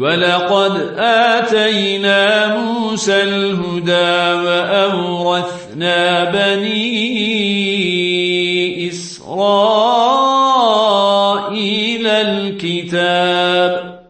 ولقد آتينا موسى الهدى وأورثنا بني إسرائيل الكتاب